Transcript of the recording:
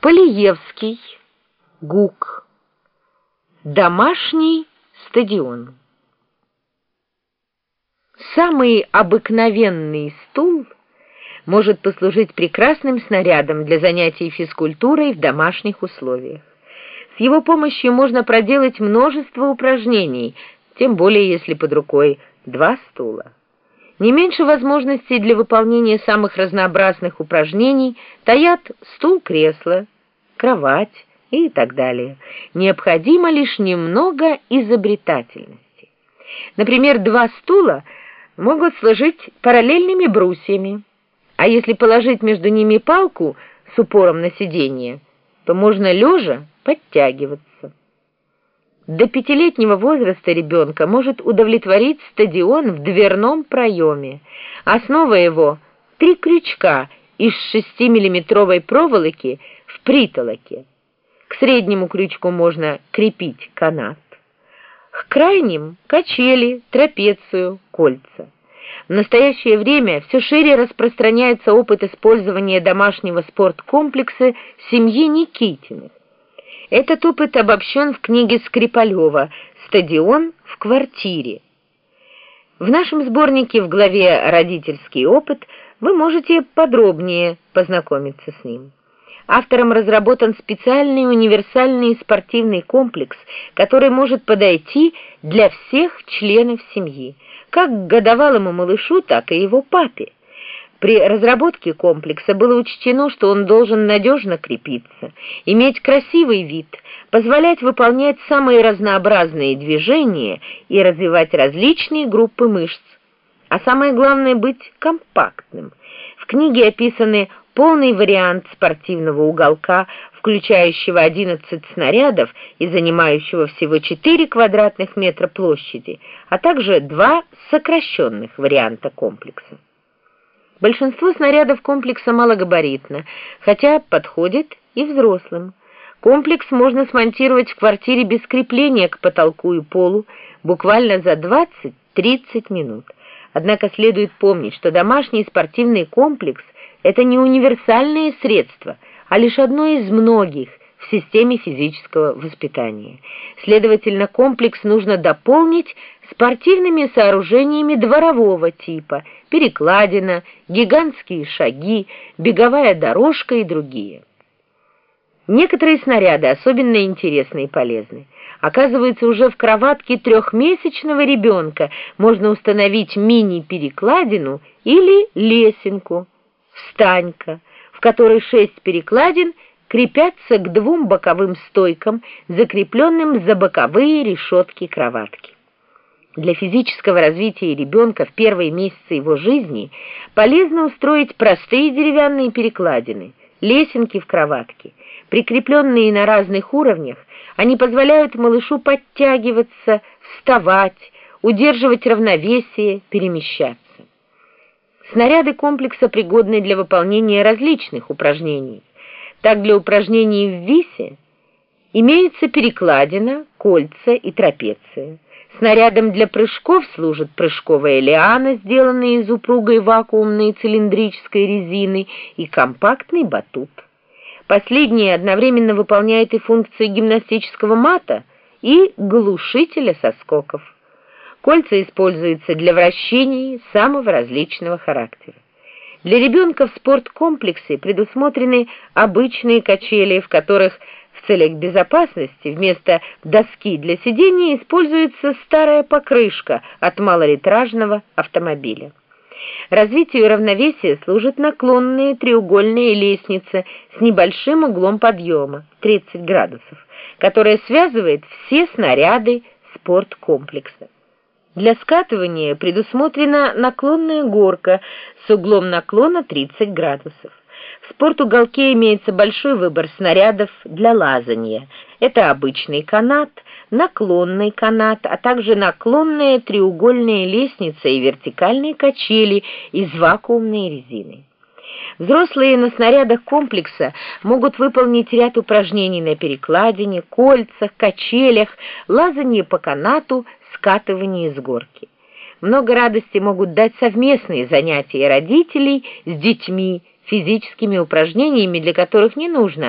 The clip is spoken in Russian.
Полиевский, ГУК, домашний стадион. Самый обыкновенный стул может послужить прекрасным снарядом для занятий физкультурой в домашних условиях. С его помощью можно проделать множество упражнений, тем более если под рукой два стула. Не меньше возможностей для выполнения самых разнообразных упражнений таят стул-кресло, кровать и так далее. Необходимо лишь немного изобретательности. Например, два стула могут служить параллельными брусьями, а если положить между ними палку с упором на сиденье, то можно лежа подтягиваться. До пятилетнего возраста ребенка может удовлетворить стадион в дверном проеме. Основа его — три крючка из 6-миллиметровой проволоки в притолоке. К среднему крючку можно крепить канат. К крайним — качели, трапецию, кольца. В настоящее время все шире распространяется опыт использования домашнего спорткомплекса семьи Никитиных. Этот опыт обобщен в книге Скрипалева «Стадион в квартире». В нашем сборнике в главе «Родительский опыт» вы можете подробнее познакомиться с ним. Автором разработан специальный универсальный спортивный комплекс, который может подойти для всех членов семьи, как годовалому малышу, так и его папе. При разработке комплекса было учтено, что он должен надежно крепиться, иметь красивый вид, позволять выполнять самые разнообразные движения и развивать различные группы мышц, а самое главное быть компактным. В книге описаны полный вариант спортивного уголка, включающего 11 снарядов и занимающего всего 4 квадратных метра площади, а также два сокращенных варианта комплекса. Большинство снарядов комплекса малогабаритно, хотя подходит и взрослым. Комплекс можно смонтировать в квартире без крепления к потолку и полу буквально за 20-30 минут. Однако следует помнить, что домашний спортивный комплекс – это не универсальное средство, а лишь одно из многих в системе физического воспитания. Следовательно, комплекс нужно дополнить спортивными сооружениями дворового типа, перекладина, гигантские шаги, беговая дорожка и другие. Некоторые снаряды особенно интересны и полезны. Оказывается, уже в кроватке трехмесячного ребенка можно установить мини-перекладину или лесенку, встанька, в которой шесть перекладин крепятся к двум боковым стойкам, закрепленным за боковые решетки кроватки. Для физического развития ребенка в первые месяцы его жизни полезно устроить простые деревянные перекладины, лесенки в кроватке. Прикрепленные на разных уровнях, они позволяют малышу подтягиваться, вставать, удерживать равновесие, перемещаться. Снаряды комплекса пригодны для выполнения различных упражнений. Так для упражнений в висе имеются перекладина, кольца и трапеция. Снарядом для прыжков служит прыжковая лиана, сделанная из упругой вакуумной цилиндрической резины, и компактный батут. Последний одновременно выполняет и функции гимнастического мата и глушителя соскоков. Кольца используются для вращений самого различного характера. Для ребенка в спорткомплексе предусмотрены обычные качели, в которых в целях безопасности вместо доски для сидения используется старая покрышка от малолитражного автомобиля. Развитию равновесия служат наклонные треугольные лестницы с небольшим углом подъема 30 градусов, которая связывает все снаряды спорткомплекса. Для скатывания предусмотрена наклонная горка с углом наклона 30 градусов. В спортуголке имеется большой выбор снарядов для лазания. Это обычный канат, наклонный канат, а также наклонная треугольная лестница и вертикальные качели из вакуумной резины. Взрослые на снарядах комплекса могут выполнить ряд упражнений на перекладине, кольцах, качелях, лазании по канату, скатывании с горки. Много радости могут дать совместные занятия родителей с детьми, физическими упражнениями, для которых не нужно